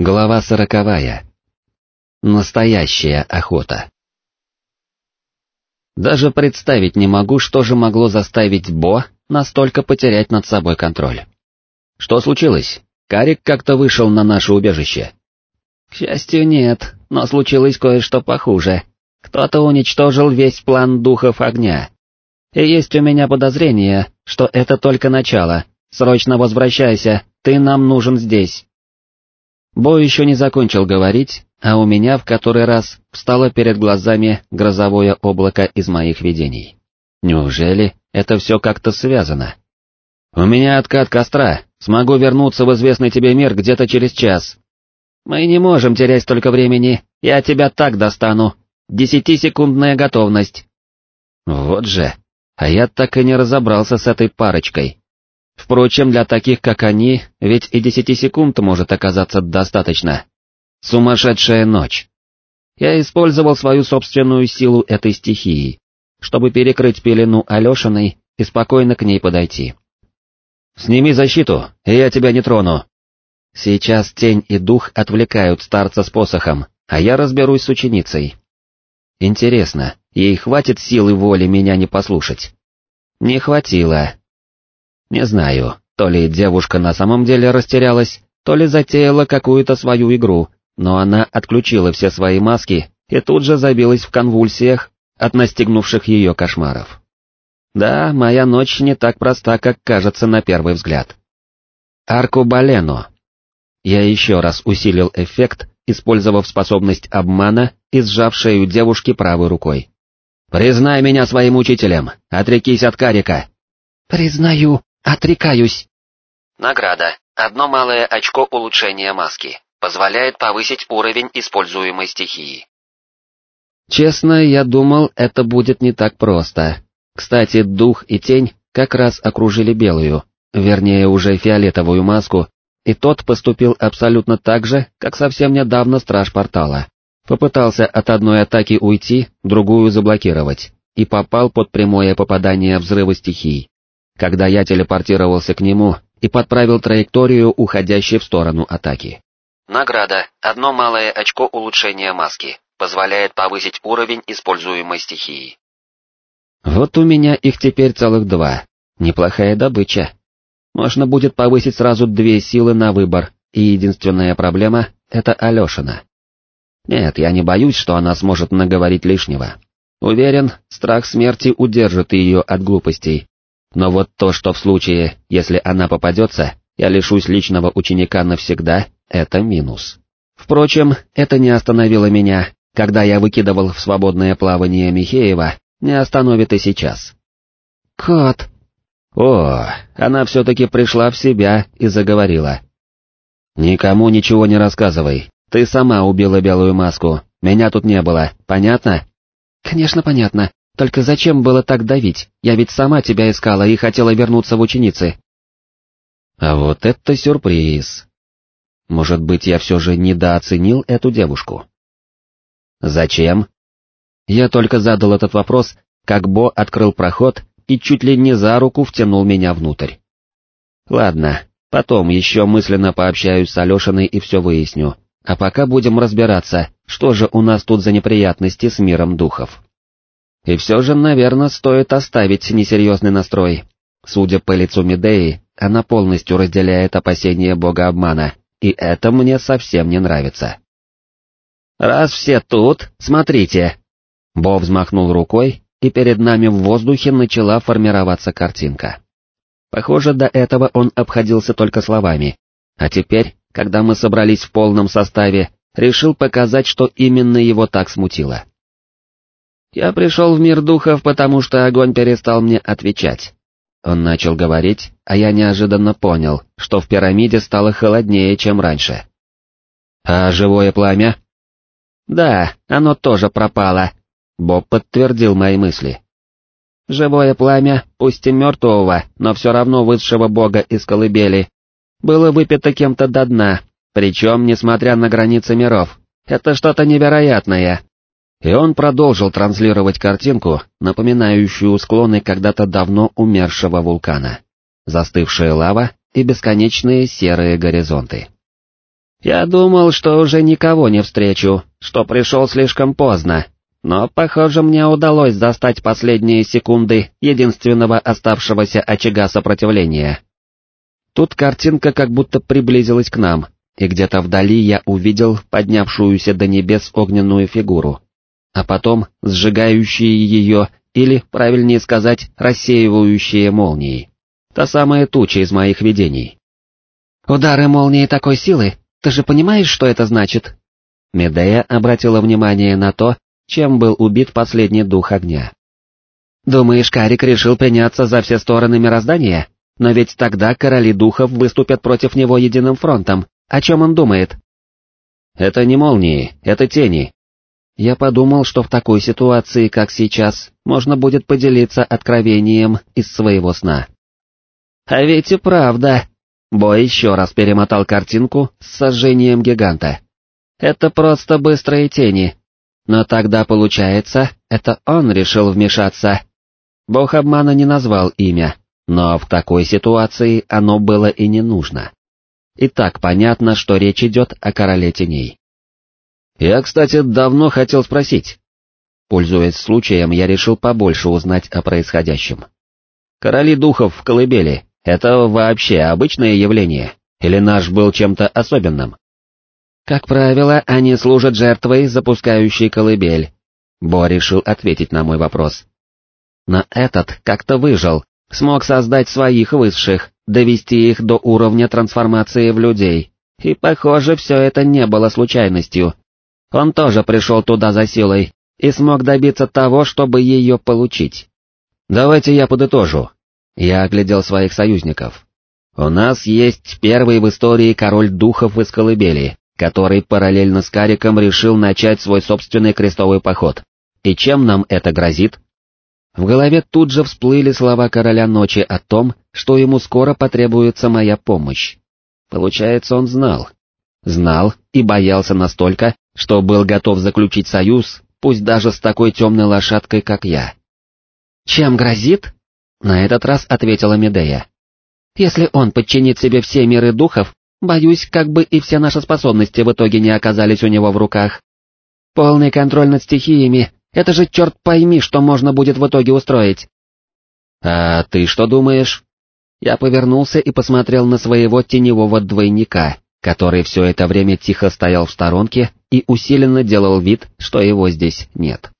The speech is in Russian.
Глава сороковая. Настоящая охота. Даже представить не могу, что же могло заставить Бо настолько потерять над собой контроль. Что случилось? Карик как-то вышел на наше убежище. К счастью, нет, но случилось кое-что похуже. Кто-то уничтожил весь план духов огня. И есть у меня подозрение, что это только начало. Срочно возвращайся, ты нам нужен здесь. Бо еще не закончил говорить, а у меня в который раз встало перед глазами грозовое облако из моих видений. Неужели это все как-то связано? «У меня откат костра, смогу вернуться в известный тебе мир где-то через час». «Мы не можем терять столько времени, я тебя так достану. Десятисекундная готовность». Вот же, а я так и не разобрался с этой парочкой. Впрочем, для таких, как они, ведь и десяти секунд может оказаться достаточно. Сумасшедшая ночь. Я использовал свою собственную силу этой стихии, чтобы перекрыть пелену Алешиной и спокойно к ней подойти. «Сними защиту, и я тебя не трону». Сейчас тень и дух отвлекают старца с посохом, а я разберусь с ученицей. Интересно, ей хватит силы воли меня не послушать? Не хватило, не знаю, то ли девушка на самом деле растерялась, то ли затеяла какую-то свою игру, но она отключила все свои маски и тут же забилась в конвульсиях от настигнувших ее кошмаров. Да, моя ночь не так проста, как кажется на первый взгляд. Аркубалено. Я еще раз усилил эффект, использовав способность обмана и сжав шею девушки правой рукой. «Признай меня своим учителем, отрекись от Карика!» «Признаю», Отрекаюсь. Награда. Одно малое очко улучшения маски. Позволяет повысить уровень используемой стихии. Честно, я думал, это будет не так просто. Кстати, дух и тень как раз окружили белую, вернее уже фиолетовую маску, и тот поступил абсолютно так же, как совсем недавно страж портала. Попытался от одной атаки уйти, другую заблокировать, и попал под прямое попадание взрыва стихий когда я телепортировался к нему и подправил траекторию, уходящей в сторону атаки. Награда. Одно малое очко улучшения маски. Позволяет повысить уровень используемой стихии. Вот у меня их теперь целых два. Неплохая добыча. Можно будет повысить сразу две силы на выбор, и единственная проблема — это Алешина. Нет, я не боюсь, что она сможет наговорить лишнего. Уверен, страх смерти удержит ее от глупостей, но вот то, что в случае, если она попадется, я лишусь личного ученика навсегда, это минус. Впрочем, это не остановило меня, когда я выкидывал в свободное плавание Михеева, не остановит и сейчас. «Кот!» О, она все-таки пришла в себя и заговорила. «Никому ничего не рассказывай, ты сама убила белую маску, меня тут не было, понятно?» «Конечно, понятно. Только зачем было так давить? Я ведь сама тебя искала и хотела вернуться в ученицы. А вот это сюрприз. Может быть, я все же недооценил эту девушку? Зачем? Я только задал этот вопрос, как Бо открыл проход и чуть ли не за руку втянул меня внутрь. Ладно, потом еще мысленно пообщаюсь с Алешиной и все выясню, а пока будем разбираться, что же у нас тут за неприятности с миром духов. И все же, наверное, стоит оставить несерьезный настрой. Судя по лицу Медеи, она полностью разделяет опасения бога обмана, и это мне совсем не нравится. «Раз все тут, смотрите!» Бо взмахнул рукой, и перед нами в воздухе начала формироваться картинка. Похоже, до этого он обходился только словами, а теперь, когда мы собрались в полном составе, решил показать, что именно его так смутило. «Я пришел в мир духов, потому что огонь перестал мне отвечать». Он начал говорить, а я неожиданно понял, что в пирамиде стало холоднее, чем раньше. «А живое пламя?» «Да, оно тоже пропало», — Боб подтвердил мои мысли. «Живое пламя, пусть и мертвого, но все равно высшего бога из колыбели, было выпито кем-то до дна, причем несмотря на границы миров. Это что-то невероятное, и он продолжил транслировать картинку, напоминающую склоны когда-то давно умершего вулкана. Застывшая лава и бесконечные серые горизонты. Я думал, что уже никого не встречу, что пришел слишком поздно, но, похоже, мне удалось застать последние секунды единственного оставшегося очага сопротивления. Тут картинка как будто приблизилась к нам, и где-то вдали я увидел поднявшуюся до небес огненную фигуру, а потом сжигающие ее, или, правильнее сказать, рассеивающие молнии. Та самая туча из моих видений. «Удары молнии такой силы, ты же понимаешь, что это значит?» Медея обратила внимание на то, чем был убит последний дух огня. «Думаешь, Карик решил приняться за все стороны мироздания? Но ведь тогда короли духов выступят против него единым фронтом. О чем он думает?» «Это не молнии, это тени». Я подумал, что в такой ситуации, как сейчас, можно будет поделиться откровением из своего сна. «А ведь и правда!» Бой еще раз перемотал картинку с сожжением гиганта. «Это просто быстрые тени, но тогда получается, это он решил вмешаться. Бог обмана не назвал имя, но в такой ситуации оно было и не нужно. И так понятно, что речь идет о короле теней. Я, кстати, давно хотел спросить. Пользуясь случаем, я решил побольше узнать о происходящем. Короли духов в колыбели — это вообще обычное явление, или наш был чем-то особенным? Как правило, они служат жертвой, запускающей колыбель. Бо решил ответить на мой вопрос. Но этот как-то выжил, смог создать своих высших, довести их до уровня трансформации в людей, и, похоже, все это не было случайностью. Он тоже пришел туда за силой и смог добиться того, чтобы ее получить. Давайте я подытожу. Я оглядел своих союзников. У нас есть первый в истории король духов из колыбели, который параллельно с Кариком решил начать свой собственный крестовый поход. И чем нам это грозит? В голове тут же всплыли слова короля ночи о том, что ему скоро потребуется моя помощь. Получается, он знал. Знал и боялся настолько, что был готов заключить союз, пусть даже с такой темной лошадкой, как я. «Чем грозит?» — на этот раз ответила Медея. «Если он подчинит себе все миры духов, Боюсь, как бы и все наши способности в итоге не оказались у него в руках. Полный контроль над стихиями — это же черт пойми, что можно будет в итоге устроить. А ты что думаешь? Я повернулся и посмотрел на своего теневого двойника, который все это время тихо стоял в сторонке и усиленно делал вид, что его здесь нет.